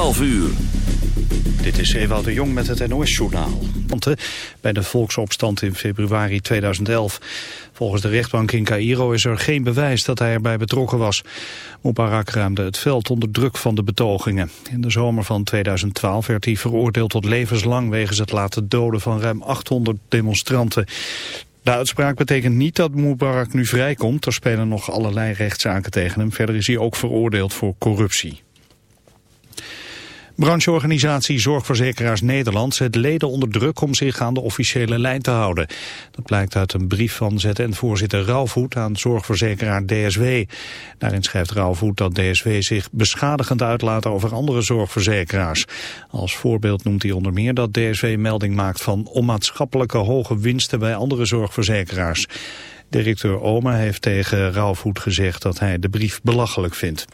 12 uur. Dit is Ewout de Jong met het NOS-journaal. Bij de volksopstand in februari 2011. Volgens de rechtbank in Cairo is er geen bewijs dat hij erbij betrokken was. Mubarak ruimde het veld onder druk van de betogingen. In de zomer van 2012 werd hij veroordeeld tot levenslang... wegens het laten doden van ruim 800 demonstranten. De uitspraak betekent niet dat Mubarak nu vrijkomt. Er spelen nog allerlei rechtszaken tegen hem. Verder is hij ook veroordeeld voor corruptie. Brancheorganisatie Zorgverzekeraars Nederland zet leden onder druk om zich aan de officiële lijn te houden. Dat blijkt uit een brief van ZN-voorzitter Rauwvoet aan zorgverzekeraar DSW. Daarin schrijft Rauwvoet dat DSW zich beschadigend uitlaat over andere zorgverzekeraars. Als voorbeeld noemt hij onder meer dat DSW melding maakt van onmaatschappelijke hoge winsten bij andere zorgverzekeraars. Directeur Omer heeft tegen Rauwvoet gezegd dat hij de brief belachelijk vindt.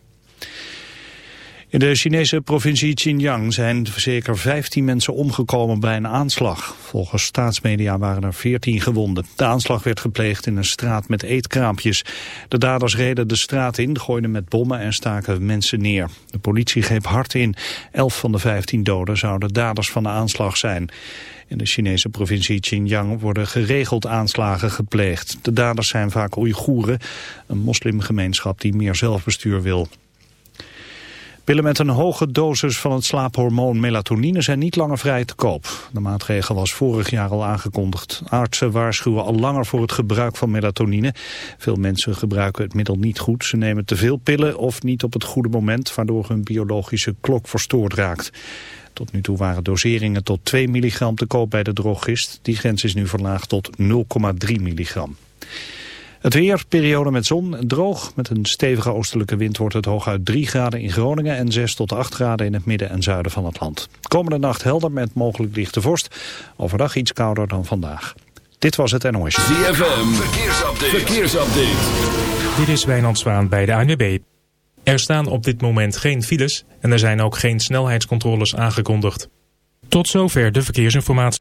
In de Chinese provincie Xinjiang zijn zeker 15 mensen omgekomen bij een aanslag. Volgens staatsmedia waren er 14 gewonden. De aanslag werd gepleegd in een straat met eetkraampjes. De daders reden de straat in, gooiden met bommen en staken mensen neer. De politie greep hard in. Elf van de 15 doden zouden daders van de aanslag zijn. In de Chinese provincie Xinjiang worden geregeld aanslagen gepleegd. De daders zijn vaak Oeigoeren, een moslimgemeenschap die meer zelfbestuur wil. Pillen met een hoge dosis van het slaaphormoon melatonine zijn niet langer vrij te koop. De maatregel was vorig jaar al aangekondigd. Artsen waarschuwen al langer voor het gebruik van melatonine. Veel mensen gebruiken het middel niet goed. Ze nemen te veel pillen of niet op het goede moment... waardoor hun biologische klok verstoord raakt. Tot nu toe waren doseringen tot 2 milligram te koop bij de drogist. Die grens is nu verlaagd tot 0,3 milligram. Het weer, periode met zon, droog. Met een stevige oostelijke wind wordt het hooguit 3 graden in Groningen... en 6 tot 8 graden in het midden en zuiden van het land. Komende nacht helder met mogelijk lichte vorst. Overdag iets kouder dan vandaag. Dit was het NOS. ZFM, verkeersupdate. verkeersupdate. Dit is Wijnand Zwaan bij de ANWB. Er staan op dit moment geen files... en er zijn ook geen snelheidscontroles aangekondigd. Tot zover de verkeersinformatie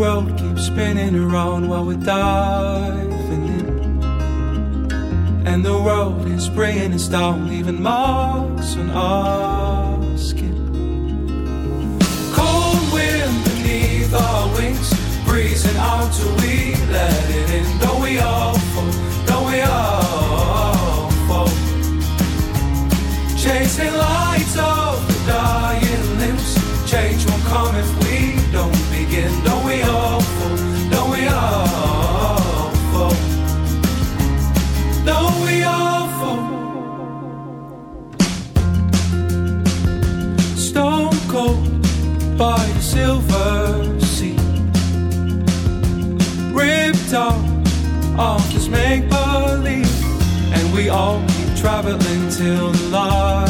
World keeps spinning around while we're diving in. And the world is bringing us down, leaving marks on our skin. Cold wind beneath our wings, breezing out till we let it in. Don't we all fall? Don't we all fall? Chasing lights of the dying limbs. Change won't come if we don't. Don't we all fall? Don't we all fall? Don't we all fall? Stone cold by the silver sea. Ripped off off this make believe, and we all keep traveling till the in.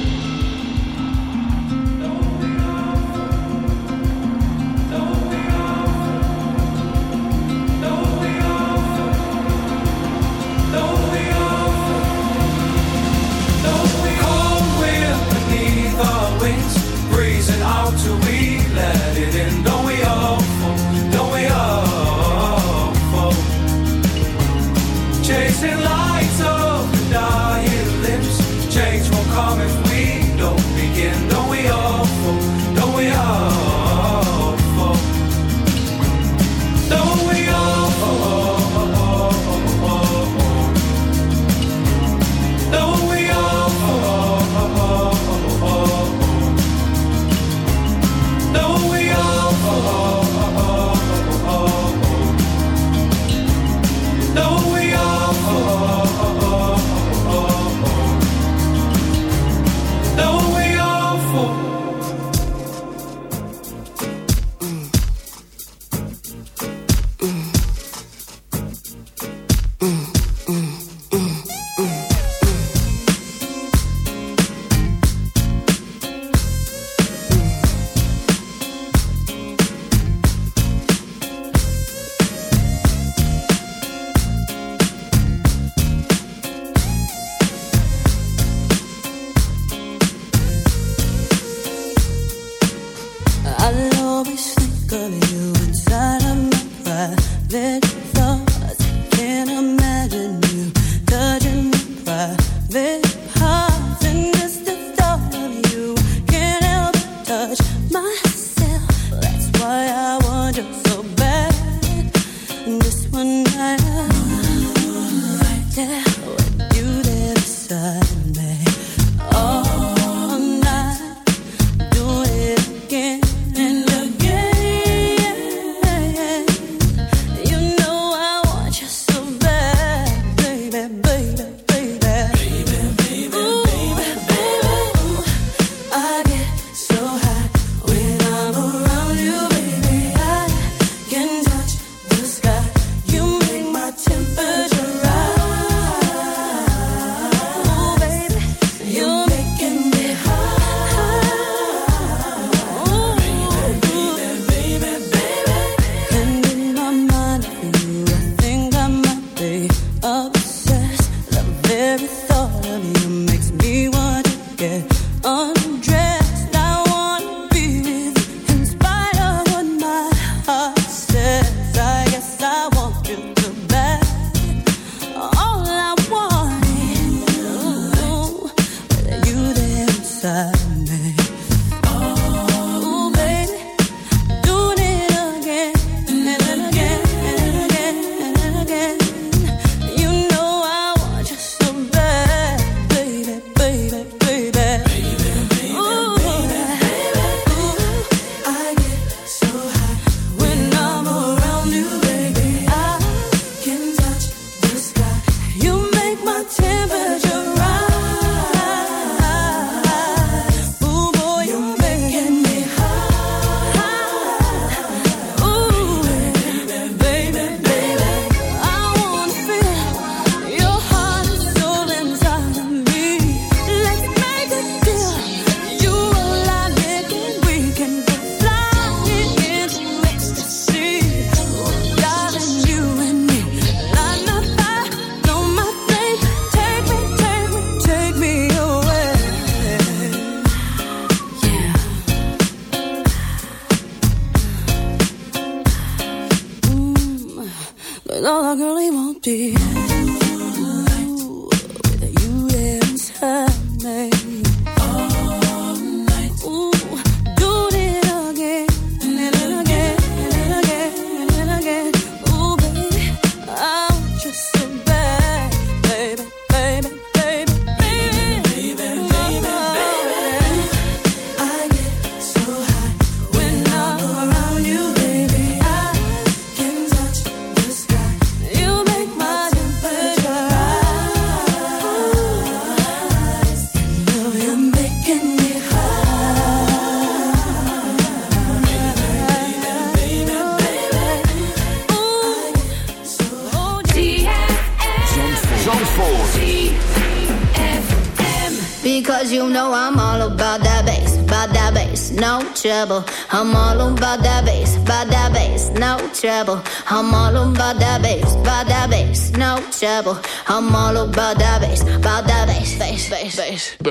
10. 10.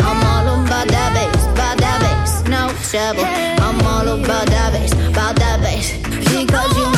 I'm all about that bass, about that bass, no trouble. I'm all about that bass, about that bass, She calls you.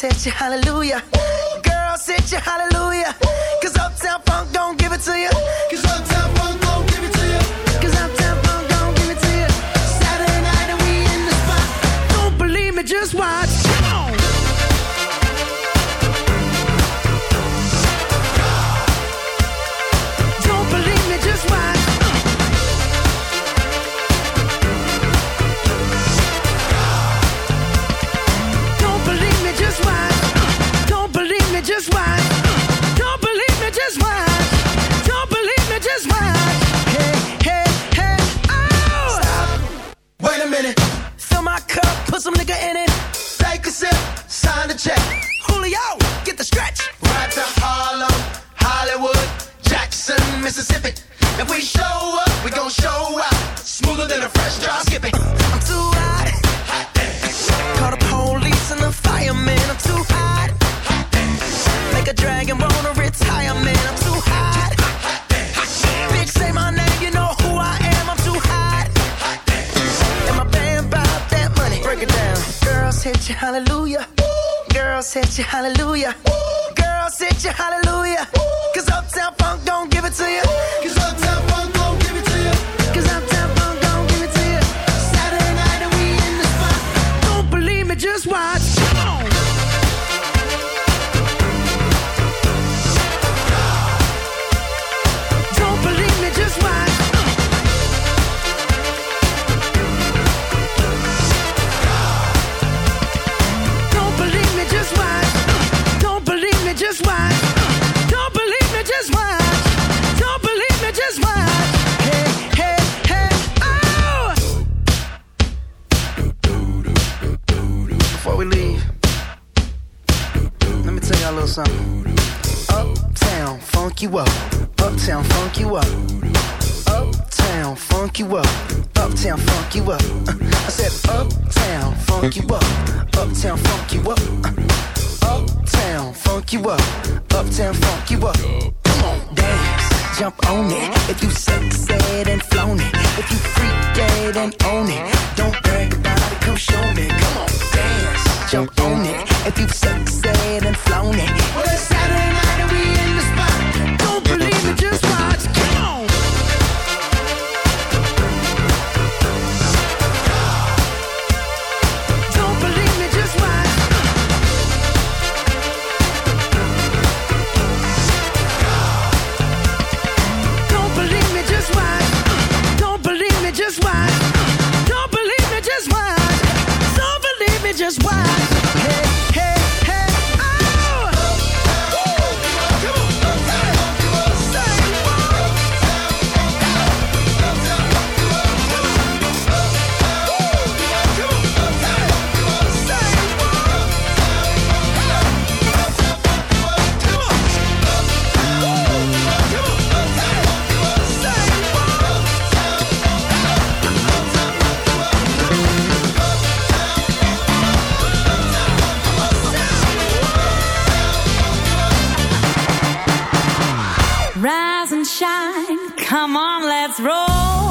hit you hallelujah. girl. Say you hallelujah. Cause Uptown Funk don't give it to you. Cause Uptown Funk show up, we gon' show up Smoother than a fresh drop. Skip it. I'm too hot. hot. Call the police and the. I'm too hot. hot a dragon. I'm too hot. hot Bitch, say my name, you know who I am. I'm too hot. hot. And my that money. Break it down. Girls hit hallelujah. Ooh. Girls hit you, hallelujah. Ooh. Girls hit Cause Uptown Funk don't give it to you. you up, uptown funk you up, uh, uptown funk you up, uptown funk you up. Come on, let's roll.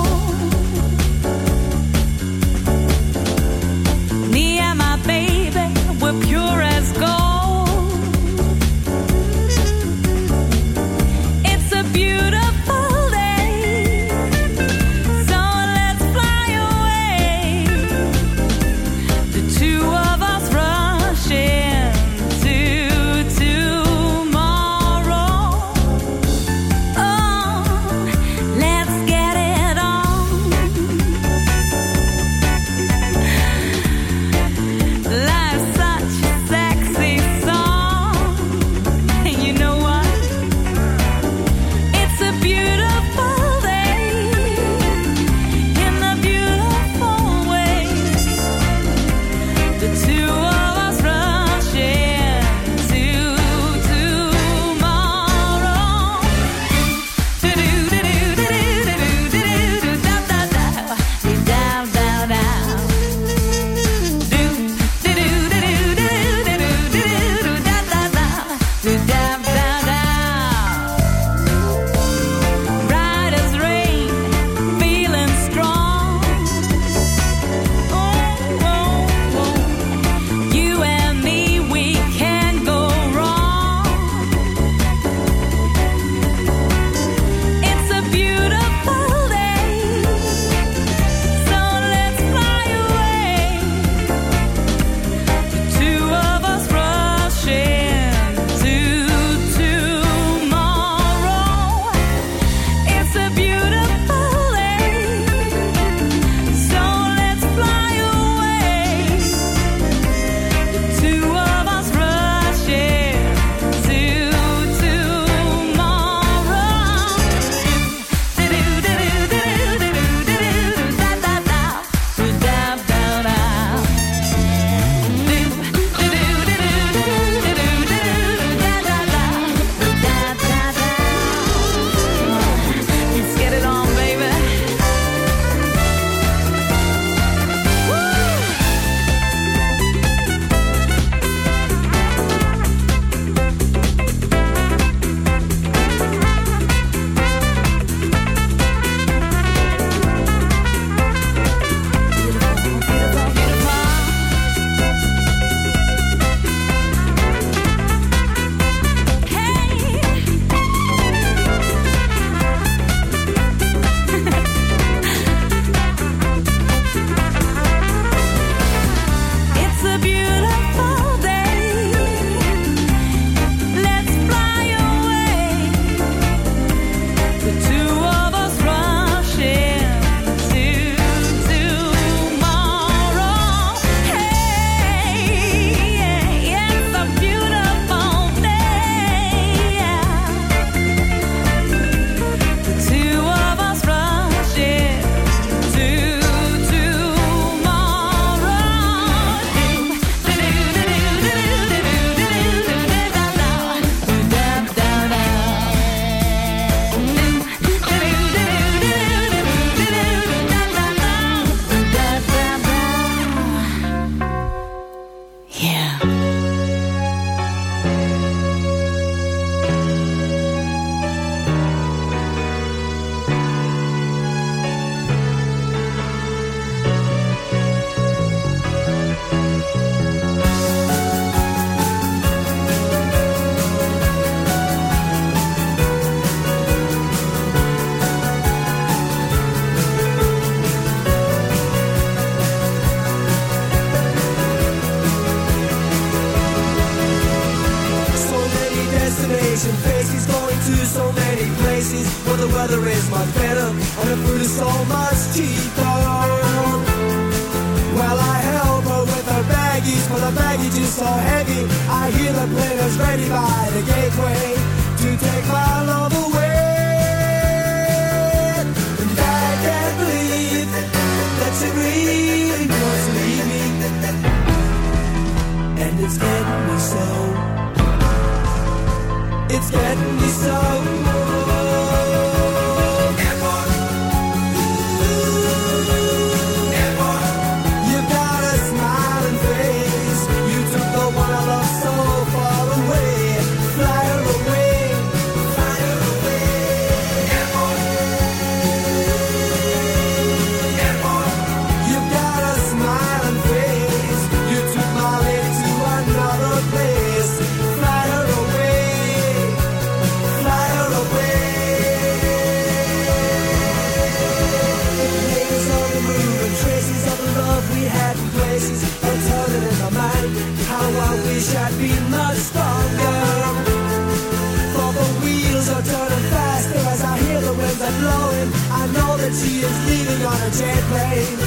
that she is leaving on a jet plane.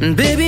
And baby,